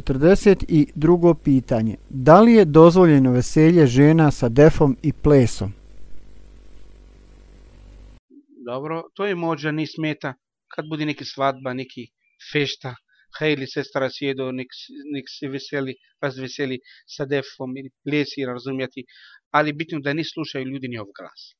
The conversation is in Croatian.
42. pitanje. Da li je dozvoljeno veselje žena sa defom i plesom? Dobro, to je možda ni smeta. Kad bude neki svadba, neki fešta, hajli sestra sjedo, nek, nek se veseli, razveseli sa defom ili plesi, razumjeti. Ali bitno da ne slušaju ljudi njov glas.